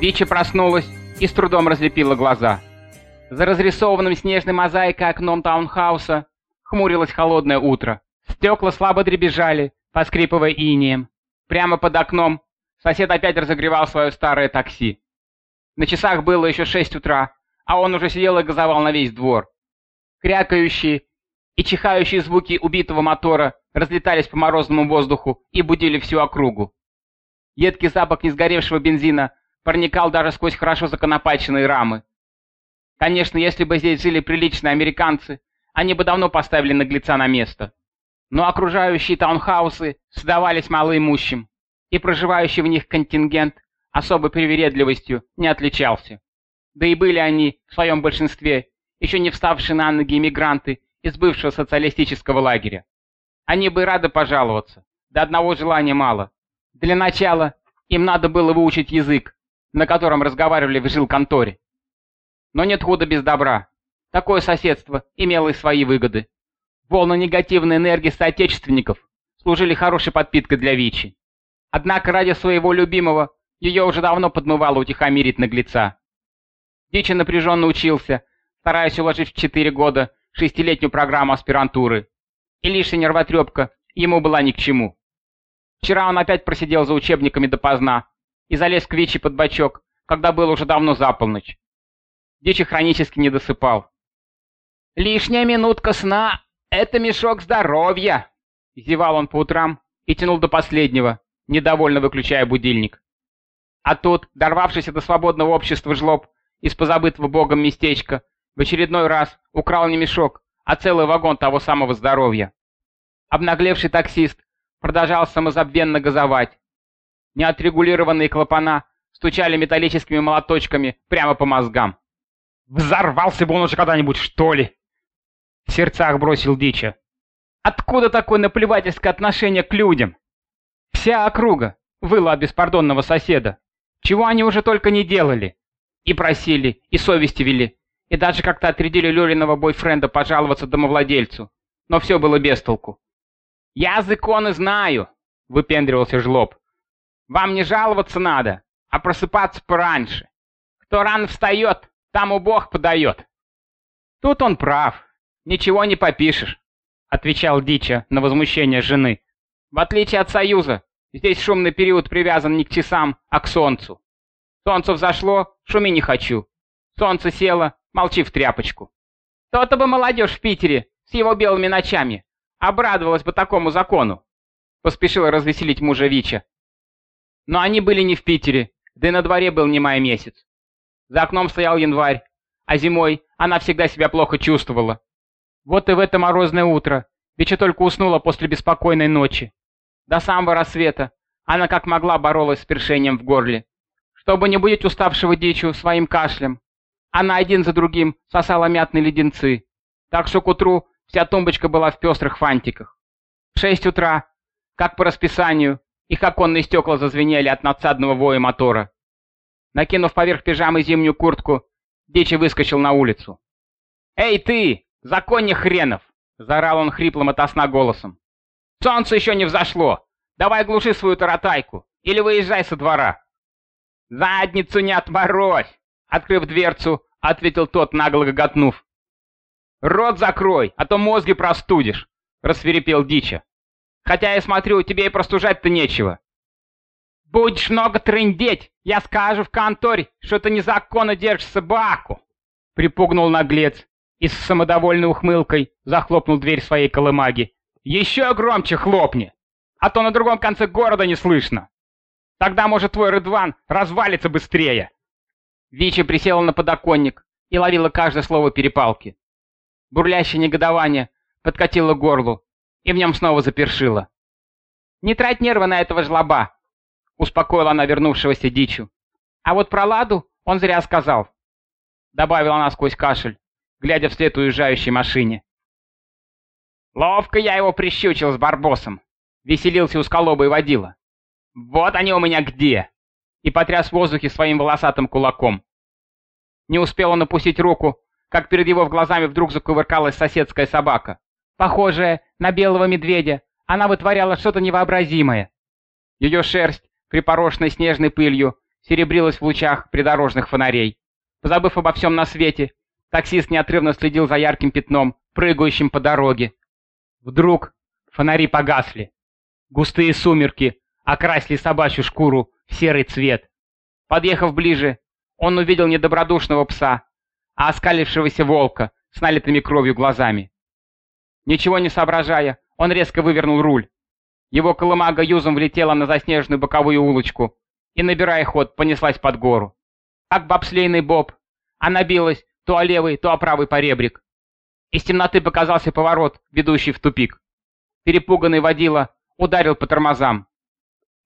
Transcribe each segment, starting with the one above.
Дичи проснулась и с трудом разлепила глаза. За разрисованным снежной мозаикой окном таунхауса хмурилось холодное утро. Стекла слабо дребезжали, поскрипывая инеем. Прямо под окном сосед опять разогревал свое старое такси. На часах было еще шесть утра, а он уже сидел и газовал на весь двор. Крякающие и чихающие звуки убитого мотора разлетались по морозному воздуху и будили всю округу. Едкий запах несгоревшего бензина проникал даже сквозь хорошо законопаченные рамы. Конечно, если бы здесь жили приличные американцы, они бы давно поставили наглеца на место. Но окружающие таунхаусы сдавались малоимущим, и проживающий в них контингент особой привередливостью не отличался. Да и были они, в своем большинстве, еще не вставшие на ноги иммигранты из бывшего социалистического лагеря. Они бы рады пожаловаться, до одного желания мало. Для начала им надо было выучить язык, на котором разговаривали в жилконторе. Но нет худа без добра. Такое соседство имело и свои выгоды. Волны негативной энергии соотечественников служили хорошей подпиткой для Вичи. Однако ради своего любимого ее уже давно подмывало утихомирить наглеца. Дичи напряженно учился, стараясь уложить в четыре года шестилетнюю программу аспирантуры. И лишняя нервотрепка ему была ни к чему. Вчера он опять просидел за учебниками допоздна, и залез к Вичи под бочок, когда было уже давно за полночь. Дичи хронически не досыпал. «Лишняя минутка сна — это мешок здоровья!» Зевал он по утрам и тянул до последнего, недовольно выключая будильник. А тут, дорвавшийся до свободного общества жлоб из позабытого богом местечка, в очередной раз украл не мешок, а целый вагон того самого здоровья. Обнаглевший таксист продолжал самозабвенно газовать, Неотрегулированные клапана стучали металлическими молоточками прямо по мозгам. «Взорвался бы он уже когда-нибудь, что ли?» В сердцах бросил Дича. «Откуда такое наплевательское отношение к людям?» Вся округа выла от беспардонного соседа. Чего они уже только не делали. И просили, и совести вели, и даже как-то отрядили Лёлиного бойфренда пожаловаться домовладельцу. Но все было без толку. «Я законы знаю!» — выпендривался жлоб. Вам не жаловаться надо, а просыпаться пораньше. Кто рано встает, тому Бог подает. Тут он прав. Ничего не попишешь, отвечал Дича на возмущение жены. В отличие от Союза, здесь шумный период привязан не к часам, а к солнцу. Солнце взошло, шуми не хочу. Солнце село, молчи в тряпочку. То-то бы молодежь в Питере с его белыми ночами обрадовалась бы такому закону. Поспешила развеселить мужа Вича. Но они были не в Питере, да и на дворе был не май месяц. За окном стоял январь, а зимой она всегда себя плохо чувствовала. Вот и в это морозное утро, Бича только уснула после беспокойной ночи. До самого рассвета она как могла боролась с першением в горле. Чтобы не будить уставшего дичу своим кашлем, она один за другим сосала мятные леденцы, так что к утру вся тумбочка была в пестрых фантиках. В шесть утра, как по расписанию, их оконные стекла зазвенели от надсадного воя мотора. Накинув поверх пижамы зимнюю куртку, Дичи выскочил на улицу. «Эй ты, законник хренов!» — заорал он хриплым от сна голосом. «Солнце еще не взошло! Давай глуши свою таратайку или выезжай со двора!» «Задницу не отморозь!» — открыв дверцу, ответил тот, нагло гоготнув. «Рот закрой, а то мозги простудишь!» — рассверепел Дича. Хотя я смотрю, тебе и простужать-то нечего. Будешь много трындеть, я скажу в конторе, что ты незаконно держишь собаку. Припугнул наглец и с самодовольной ухмылкой захлопнул дверь своей колымаги. Еще громче хлопни, а то на другом конце города не слышно. Тогда, может, твой Рыдван развалится быстрее. Вичи присела на подоконник и ловила каждое слово перепалки. Бурлящее негодование подкатило горлу, и в нем снова запершило. «Не трать нервы на этого жлоба!» — успокоила она вернувшегося дичу. «А вот про Ладу он зря сказал», — добавила она сквозь кашель, глядя вслед уезжающей машине. «Ловко я его прищучил с барбосом», — веселился усколобый водила. «Вот они у меня где!» и потряс в воздухе своим волосатым кулаком. Не успел он опустить руку, как перед его глазами вдруг закувыркалась соседская собака. Похожая на белого медведя, она вытворяла что-то невообразимое. Ее шерсть, припорошенная снежной пылью, серебрилась в лучах придорожных фонарей. Позабыв обо всем на свете, таксист неотрывно следил за ярким пятном, прыгающим по дороге. Вдруг фонари погасли. Густые сумерки окрасили собачью шкуру в серый цвет. Подъехав ближе, он увидел недобродушного пса, а оскалившегося волка с налитыми кровью глазами. Ничего не соображая, он резко вывернул руль. Его колымага юзом влетела на заснеженную боковую улочку и, набирая ход, понеслась под гору. Как бобслейный боб, она билась то о левый, то о правый поребрик. Из темноты показался поворот, ведущий в тупик. Перепуганный водила ударил по тормозам.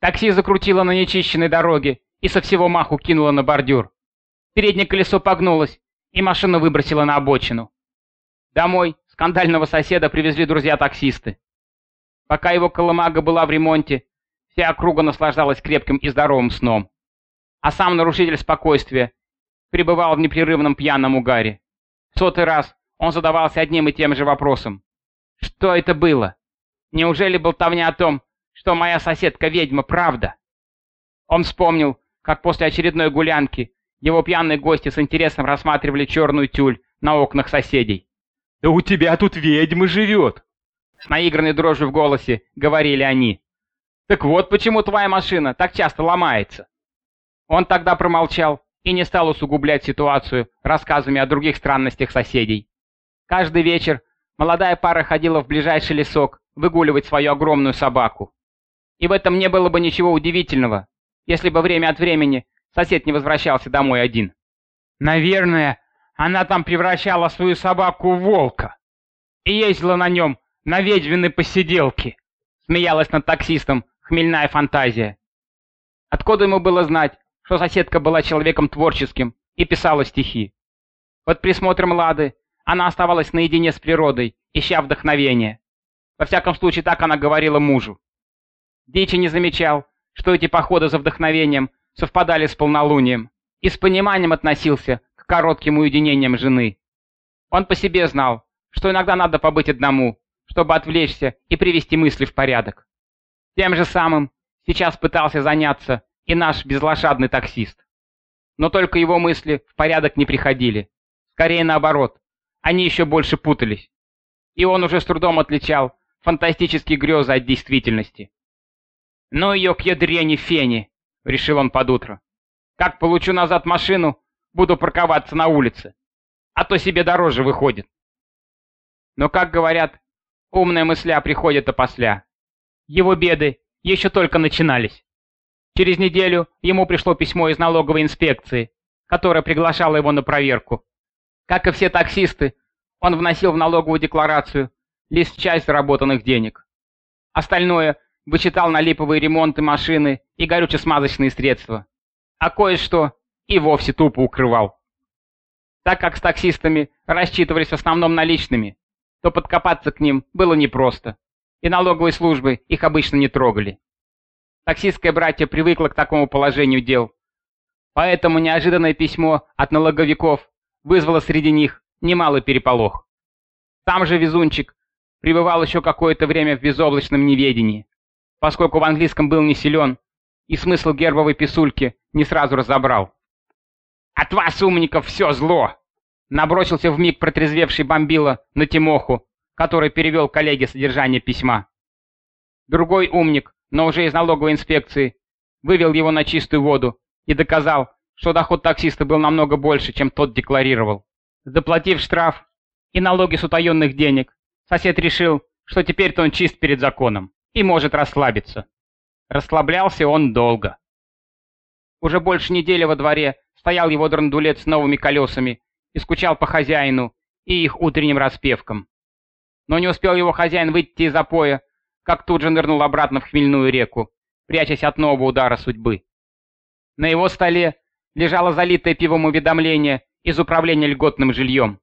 Такси закрутило на нечищенной дороге и со всего маху кинуло на бордюр. Переднее колесо погнулось, и машину выбросило на обочину. Домой скандального соседа привезли друзья-таксисты. Пока его колымага была в ремонте, вся округа наслаждалась крепким и здоровым сном. А сам нарушитель спокойствия пребывал в непрерывном пьяном угаре. В сотый раз он задавался одним и тем же вопросом. Что это было? Неужели болтовня о том, что моя соседка-ведьма правда? Он вспомнил, как после очередной гулянки его пьяные гости с интересом рассматривали черную тюль на окнах соседей. «Да у тебя тут ведьма живет!» С наигранной дрожью в голосе говорили они. «Так вот почему твоя машина так часто ломается!» Он тогда промолчал и не стал усугублять ситуацию рассказами о других странностях соседей. Каждый вечер молодая пара ходила в ближайший лесок выгуливать свою огромную собаку. И в этом не было бы ничего удивительного, если бы время от времени сосед не возвращался домой один. Наверное, она там превращала свою собаку в волка и ездила на нем на ведьминой посиделке. Смеялась над таксистом хмельная фантазия. Откуда ему было знать, что соседка была человеком творческим и писала стихи? Под присмотром Лады она оставалась наедине с природой, ища вдохновения. Во всяком случае, так она говорила мужу. Дичи не замечал, что эти походы за вдохновением совпадали с полнолунием, и с пониманием относился коротким уединениям жены. Он по себе знал, что иногда надо побыть одному, чтобы отвлечься и привести мысли в порядок. Тем же самым сейчас пытался заняться и наш безлошадный таксист. Но только его мысли в порядок не приходили. Скорее наоборот, они еще больше путались. И он уже с трудом отличал фантастические грезы от действительности. «Ну ее к ядрене фени!» — решил он под утро. «Как получу назад машину, буду парковаться на улице, а то себе дороже выходит». Но, как говорят, умная мысля приходит опосля. Его беды еще только начинались. Через неделю ему пришло письмо из налоговой инспекции, которое приглашало его на проверку. Как и все таксисты, он вносил в налоговую декларацию лишь часть заработанных денег. Остальное вычитал на липовые ремонты машины и горюче-смазочные средства. А кое-что и вовсе тупо укрывал. Так как с таксистами рассчитывались в основном наличными, то подкопаться к ним было непросто, и налоговые службы их обычно не трогали. Таксистское братье привыкло к такому положению дел, поэтому неожиданное письмо от налоговиков вызвало среди них немалый переполох. Там же везунчик пребывал еще какое-то время в безоблачном неведении, поскольку в английском был не силен и смысл гербовой писульки не сразу разобрал. «От вас, умников, все зло!» Набросился в миг протрезвевший бомбила на Тимоху, который перевел коллеге содержание письма. Другой умник, но уже из налоговой инспекции, вывел его на чистую воду и доказал, что доход таксиста был намного больше, чем тот декларировал. Заплатив штраф и налоги с утаенных денег, сосед решил, что теперь-то он чист перед законом и может расслабиться. Расслаблялся он долго. Уже больше недели во дворе стоял его драндулет с новыми колесами и скучал по хозяину и их утренним распевкам. Но не успел его хозяин выйти из запоя, как тут же нырнул обратно в хмельную реку, прячась от нового удара судьбы. На его столе лежало залитое пивом уведомление из управления льготным жильем.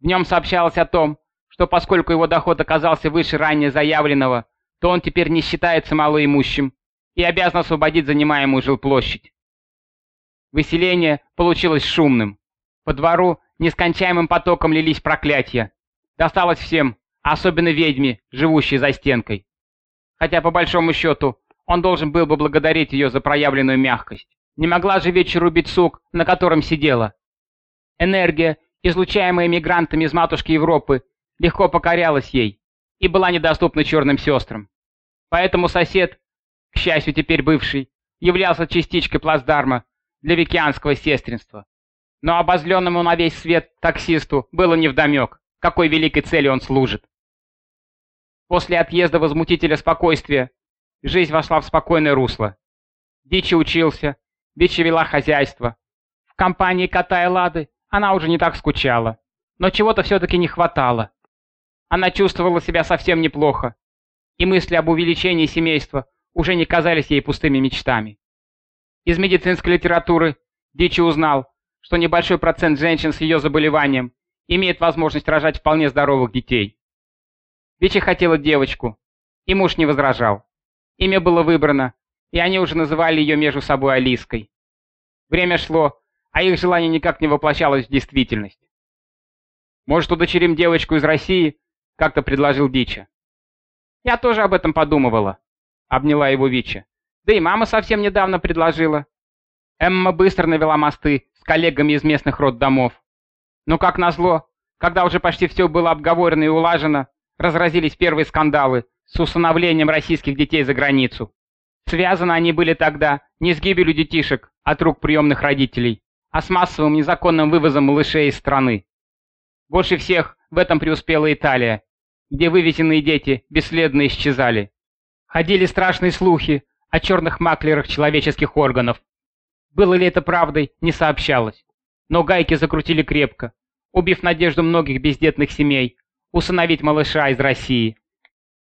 В нем сообщалось о том, что поскольку его доход оказался выше ранее заявленного, то он теперь не считается малоимущим и обязан освободить занимаемую жилплощадь. Выселение получилось шумным. По двору нескончаемым потоком лились проклятия. Досталось всем, особенно ведьме, живущей за стенкой. Хотя, по большому счету, он должен был бы благодарить ее за проявленную мягкость. Не могла же вечеру рубить сук, на котором сидела. Энергия, излучаемая мигрантами из матушки Европы, легко покорялась ей и была недоступна черным сестрам. Поэтому сосед, к счастью теперь бывший, являлся частичкой плацдарма для викианского сестринства. Но обозленному на весь свет таксисту было невдомек, какой великой цели он служит. После отъезда возмутителя спокойствия жизнь вошла в спокойное русло. Дичи учился, Дичи вела хозяйство. В компании кота и Лады она уже не так скучала, но чего-то все-таки не хватало. Она чувствовала себя совсем неплохо, и мысли об увеличении семейства уже не казались ей пустыми мечтами. Из медицинской литературы Дичи узнал, что небольшой процент женщин с ее заболеванием имеет возможность рожать вполне здоровых детей. Дичи хотела девочку, и муж не возражал. Имя было выбрано, и они уже называли ее между собой Алиской. Время шло, а их желание никак не воплощалось в действительность. «Может, удочерим девочку из России?» — как-то предложил Дича. «Я тоже об этом подумывала», — обняла его Вича. «Да и мама совсем недавно предложила». Эмма быстро навела мосты с коллегами из местных роддомов. Но, как назло, когда уже почти все было обговорено и улажено, разразились первые скандалы с усыновлением российских детей за границу. Связаны они были тогда не с гибелью детишек от рук приемных родителей, а с массовым незаконным вывозом малышей из страны. Больше всех в этом преуспела Италия, где вывезенные дети бесследно исчезали. Ходили страшные слухи о черных маклерах человеческих органов. Было ли это правдой, не сообщалось. Но гайки закрутили крепко, убив надежду многих бездетных семей усыновить малыша из России.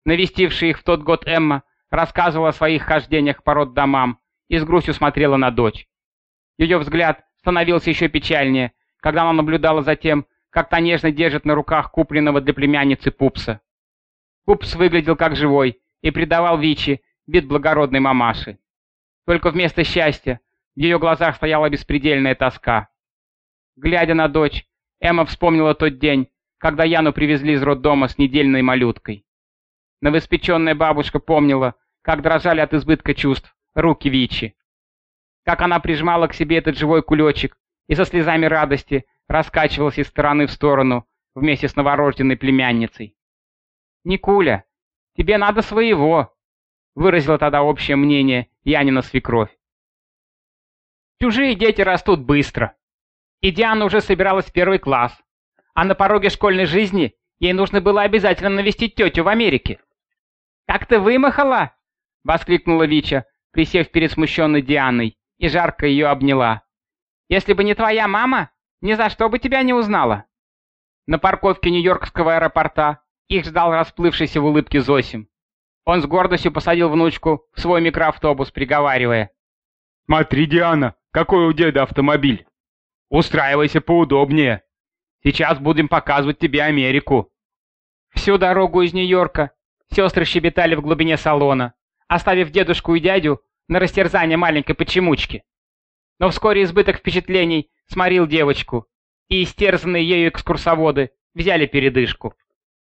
Навестившая их в тот год Эмма рассказывала о своих хождениях по роддомам и с грустью смотрела на дочь. Ее взгляд становился еще печальнее, когда она наблюдала за тем, как та нежно держит на руках купленного для племянницы пупса. Пупс выглядел как живой и придавал Вичи вид благородной мамаши. Только вместо счастья в ее глазах стояла беспредельная тоска. Глядя на дочь, Эмма вспомнила тот день, когда Яну привезли из роддома с недельной малюткой. Новоспеченная бабушка помнила, как дрожали от избытка чувств руки Вичи. Как она прижимала к себе этот живой кулечек и со слезами радости раскачивалась из стороны в сторону вместе с новорожденной племянницей. «Никуля, тебе надо своего», — выразила тогда общее мнение Янина свекровь. Чужие дети растут быстро. И Диана уже собиралась в первый класс. А на пороге школьной жизни ей нужно было обязательно навестить тетю в Америке. «Как ты вымахала!» — воскликнула Вича, присев перед смущенной Дианой, и жарко ее обняла. «Если бы не твоя мама, ни за что бы тебя не узнала». На парковке Нью-Йоркского аэропорта их ждал расплывшийся в улыбке Зосим. Он с гордостью посадил внучку в свой микроавтобус, приговаривая. «Смотри, Диана, какой у деда автомобиль! Устраивайся поудобнее. Сейчас будем показывать тебе Америку». Всю дорогу из Нью-Йорка Сестры щебетали в глубине салона, оставив дедушку и дядю на растерзание маленькой почемучки. Но вскоре избыток впечатлений сморил девочку, и истерзанные ею экскурсоводы взяли передышку.